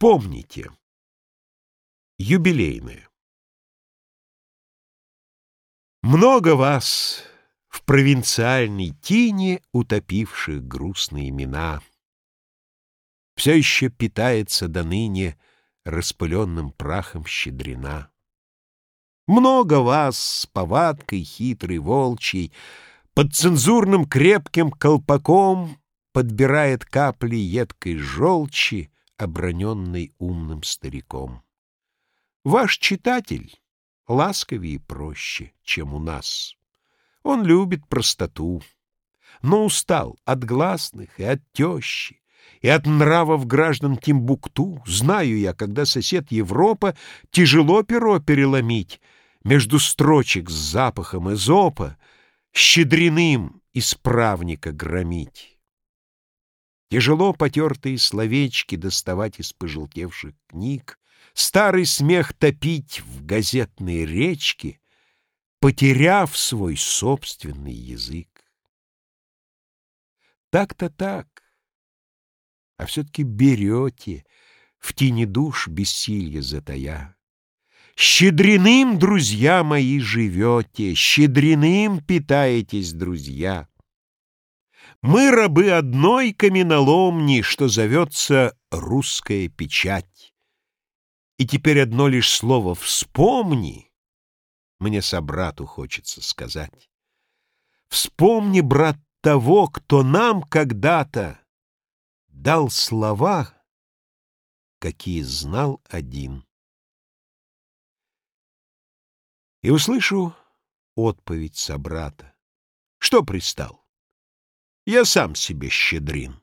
Вспомните. Юбилейное. Много вас в провинциальной тине, утопивших грустные имена, Все еще питается до ныне распыленным прахом щедрена. Много вас с повадкой хитрой волчьей, Под цензурным крепким колпаком Подбирает капли едкой желчи, Оброненной умным стариком. Ваш читатель ласковее и проще, чем у нас. Он любит простоту, но устал от гласных и от тещи, и от нравов граждан Тимбукту. Знаю я, когда сосед Европа, тяжело перо переломить, между строчек с запахом эзопа, щедриным исправника громить. Тяжело потертые словечки доставать из пожелтевших книг, старый смех топить в газетной речке, потеряв свой собственный язык. Так-то так, а все-таки берете в тени душ бессилье затая. Щедриным, друзья мои, живете, щедриным питаетесь, друзья. Мы рабы одной каменоломни, что зовется русская печать. И теперь одно лишь слово «вспомни» мне собрату хочется сказать. Вспомни, брат, того, кто нам когда-то дал слова, какие знал один. И услышу отповедь собрата. Что пристал? Я сам себе щедрин.